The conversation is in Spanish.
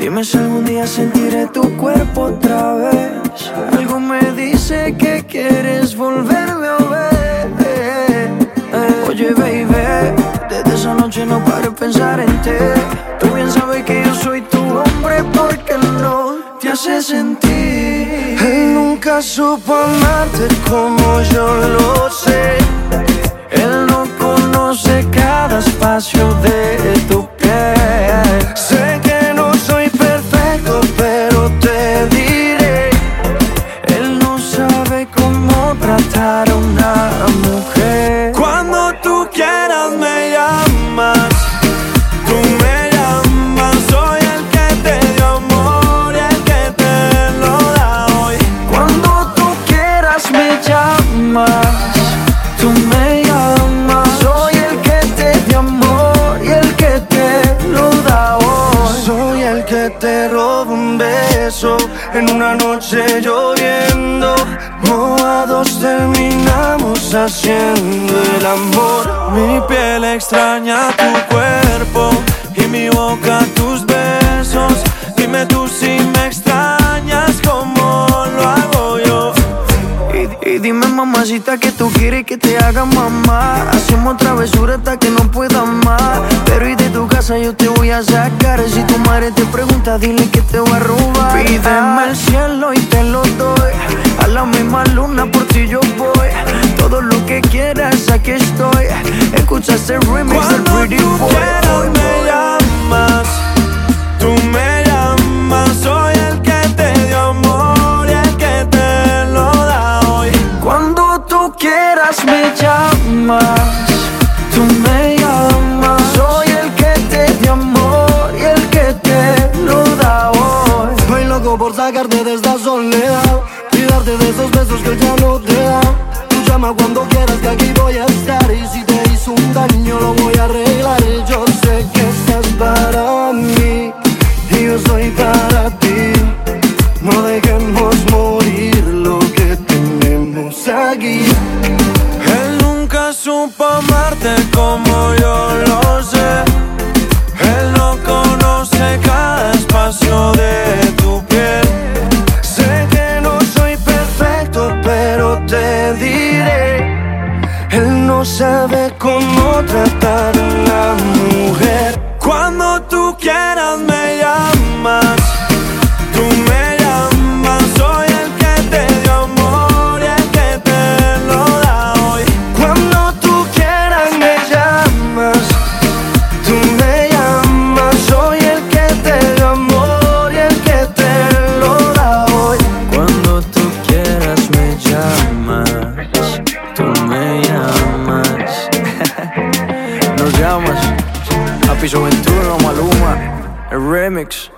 Dime si algún día sentiré tu cuerpo otra vez. Algo me dice que quieres volverme a ver. Oye, baby, desde esa noche no paro de pensar en ti. Tú bien sabes que yo soy tu hace sentir. Él nunca supo amarte como yo lo sé. Él no conoce cada espacio de tu que te roba un beso en una noche lloviendo. Mojados terminamos haciendo el amor. Mi piel extraña tu cuerpo y mi boca tus besos. Dime tú si me extrañas como lo hago yo. Y, y dime mamacita que tú quieres que te haga mamá Hacemos travesura hasta que no pueda más dile que te voy a robar. Pídeme el cielo y te lo doy. A la misma luna por ti yo voy. Todo lo que quieras aquí estoy. Escucha este remix del Pretty Boy. me llamas. Tú me llamas, soy el que te dio amor y el que te lo da hoy. Cuando tú quieras me llamas, tú me llama cuando quieras que aquí voy a estar y si te hizo un daño lo voy a arreglar. Yo sé que estás para mí y yo soy para ti. No dejemos morir lo que tenemos aquí. Él nunca supo amarte como sabe cómo tratar a una mujer. Cuando tú quieras me llamas. Piso 21, Maluma. El remix.